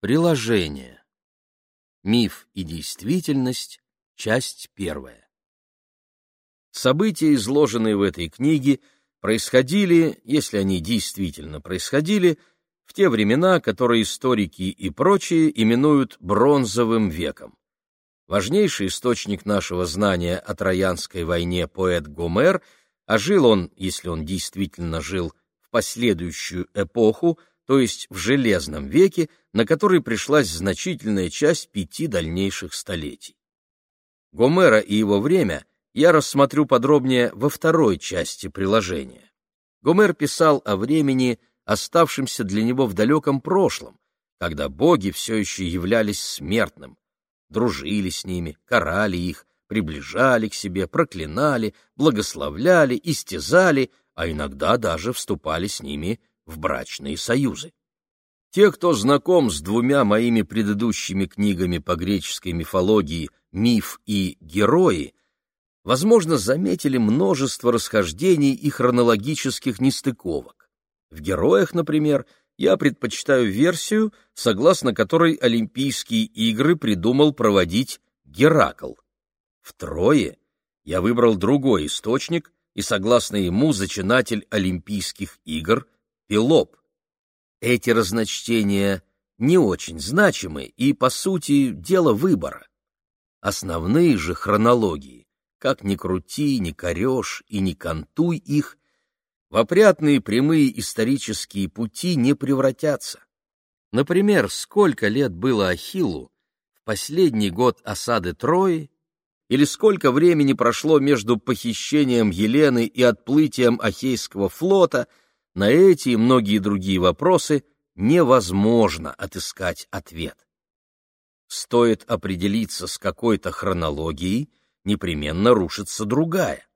Приложение. Миф и действительность. Часть первая. События, изложенные в этой книге, происходили, если они действительно происходили, в те времена, которые историки и прочие именуют бронзовым веком. Важнейший источник нашего знания о Троянской войне поэт Гомер, а жил он, если он действительно жил, в последующую эпоху, то есть в Железном веке, на который пришлась значительная часть пяти дальнейших столетий. Гомера и его время я рассмотрю подробнее во второй части приложения. Гомер писал о времени, оставшемся для него в далеком прошлом, когда боги все еще являлись смертным, дружили с ними, карали их, приближали к себе, проклинали, благословляли, истязали, а иногда даже вступали с ними в брачные союзы. Те, кто знаком с двумя моими предыдущими книгами по греческой мифологии «Миф» и «Герои», возможно, заметили множество расхождений и хронологических нестыковок. В «Героях», например, я предпочитаю версию, согласно которой Олимпийские игры придумал проводить Геракл. В «Трое» я выбрал другой источник, и, согласно ему, зачинатель Олимпийских игр — Пелоп. Эти разночтения не очень значимы и, по сути, дело выбора. Основные же хронологии, как ни крути, ни корешь и ни кантуй их, в опрятные прямые исторические пути не превратятся. Например, сколько лет было Ахиллу в последний год осады Трои, или сколько времени прошло между похищением Елены и отплытием Ахейского флота — на эти и многие другие вопросы невозможно отыскать ответ. Стоит определиться с какой-то хронологией, непременно рушится другая.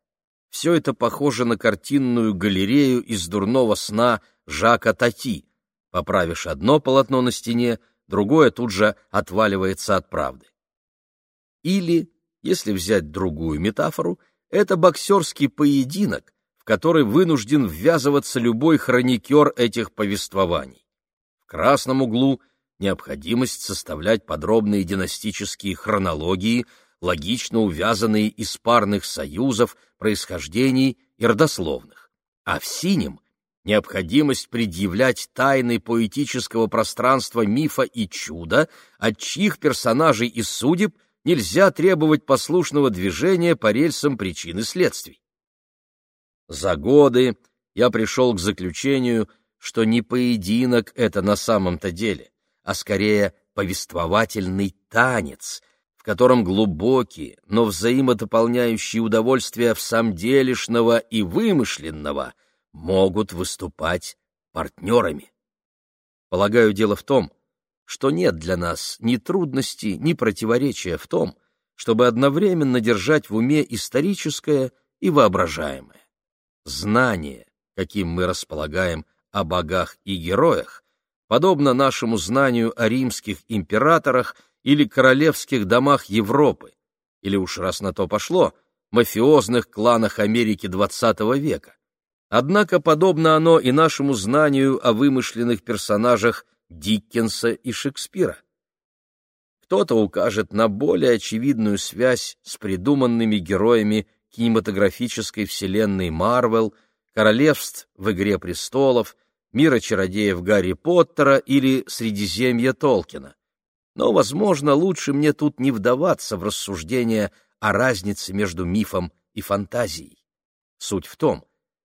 Все это похоже на картинную галерею из дурного сна Жака Тати. Поправишь одно полотно на стене, другое тут же отваливается от правды. Или, если взять другую метафору, это боксерский поединок, который вынужден ввязываться любой хроникер этих повествований. В красном углу необходимость составлять подробные династические хронологии, логично увязанные из парных союзов, происхождений и родословных, а в синем — необходимость предъявлять тайны поэтического пространства мифа и чуда, от чьих персонажей и судеб нельзя требовать послушного движения по рельсам причин и следствий. За годы я пришел к заключению, что не поединок это на самом-то деле, а скорее повествовательный танец, в котором глубокие, но взаимодополняющие удовольствия в делешного и вымышленного могут выступать партнерами. Полагаю, дело в том, что нет для нас ни трудности, ни противоречия в том, чтобы одновременно держать в уме историческое и воображаемое знание, каким мы располагаем о богах и героях, подобно нашему знанию о римских императорах или королевских домах Европы, или уж раз на то пошло, мафиозных кланах Америки XX века. Однако подобно оно и нашему знанию о вымышленных персонажах Диккенса и Шекспира. Кто-то укажет на более очевидную связь с придуманными героями кинематографической вселенной Марвел, королевств в «Игре престолов», мира чародеев Гарри Поттера или Средиземья Толкина. Но, возможно, лучше мне тут не вдаваться в рассуждения о разнице между мифом и фантазией. Суть в том,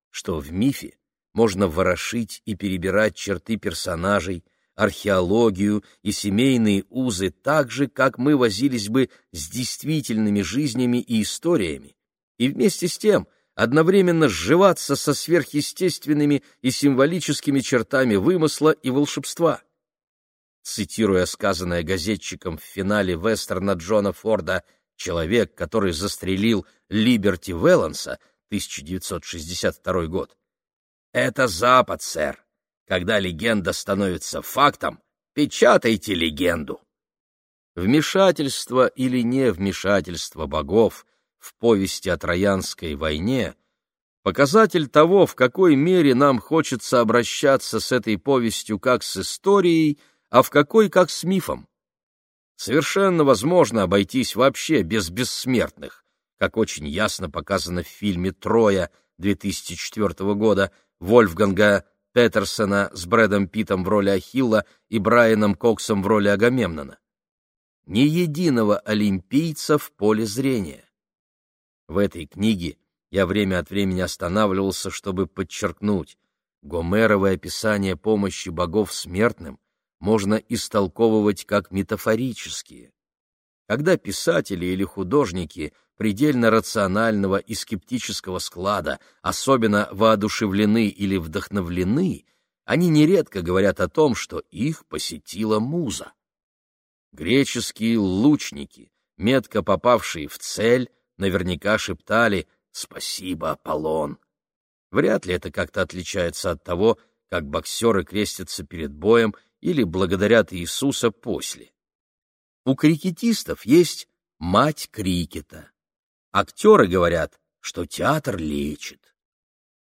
что в мифе можно ворошить и перебирать черты персонажей, археологию и семейные узы так же, как мы возились бы с действительными жизнями и историями, и вместе с тем одновременно сживаться со сверхъестественными и символическими чертами вымысла и волшебства. Цитируя сказанное газетчиком в финале вестерна Джона Форда «Человек, который застрелил Либерти Веланса» 1962 год. «Это Запад, сэр. Когда легенда становится фактом, печатайте легенду». Вмешательство или невмешательство богов — в повести о Троянской войне показатель того, в какой мере нам хочется обращаться с этой повестью как с историей, а в какой как с мифом. Совершенно возможно обойтись вообще без бессмертных, как очень ясно показано в фильме «Троя» 2004 года Вольфганга Петерсона с Брэдом Питом в роли Ахилла и Брайаном Коксом в роли Агамемнона. Ни единого олимпийца в поле зрения. В этой книге я время от времени останавливался, чтобы подчеркнуть, Гомеровое описание помощи богов смертным можно истолковывать как метафорические. Когда писатели или художники предельно рационального и скептического склада особенно воодушевлены или вдохновлены, они нередко говорят о том, что их посетила муза. Греческие лучники, метко попавшие в цель, наверняка шептали «Спасибо, Аполлон!» Вряд ли это как-то отличается от того, как боксеры крестятся перед боем или благодарят Иисуса после. У крикетистов есть мать крикета. Актеры говорят, что театр лечит.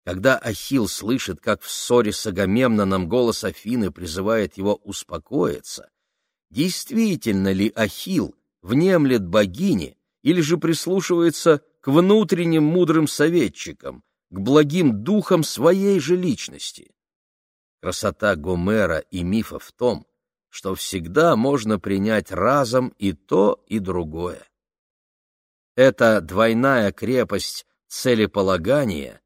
Когда Ахилл слышит, как в ссоре с Агамемноном голос Афины призывает его успокоиться, действительно ли Ахилл внемлет богине или же прислушивается к внутренним мудрым советчикам, к благим духам своей же личности. Красота Гомера и мифа в том, что всегда можно принять разом и то, и другое. Эта двойная крепость целеполагания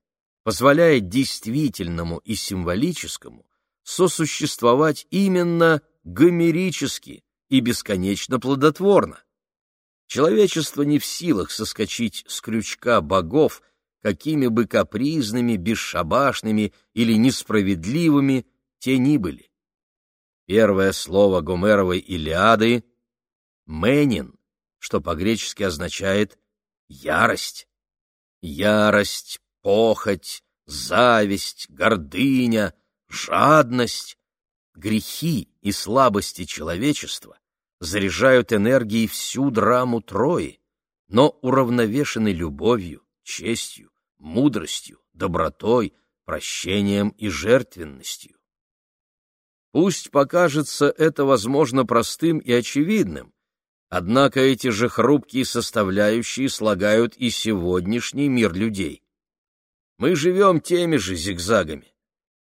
позволяет действительному и символическому сосуществовать именно гомерически и бесконечно плодотворно. Человечество не в силах соскочить с крючка богов какими бы капризными, бесшабашными или несправедливыми те ни были. Первое слово Гомеровой Илиады — «менин», что по-гречески означает «ярость». Ярость, похоть, зависть, гордыня, жадность, грехи и слабости человечества заряжают энергией всю драму Трои, но уравновешены любовью, честью, мудростью, добротой, прощением и жертвенностью. Пусть покажется это, возможно, простым и очевидным, однако эти же хрупкие составляющие слагают и сегодняшний мир людей. Мы живем теми же зигзагами.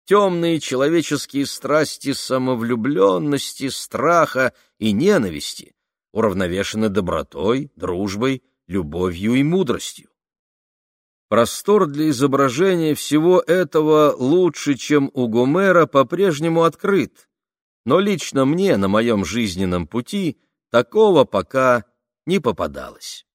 Темные человеческие страсти самовлюбленности, страха и ненависти уравновешены добротой, дружбой, любовью и мудростью. Простор для изображения всего этого лучше, чем у Гомера, по-прежнему открыт, но лично мне на моем жизненном пути такого пока не попадалось.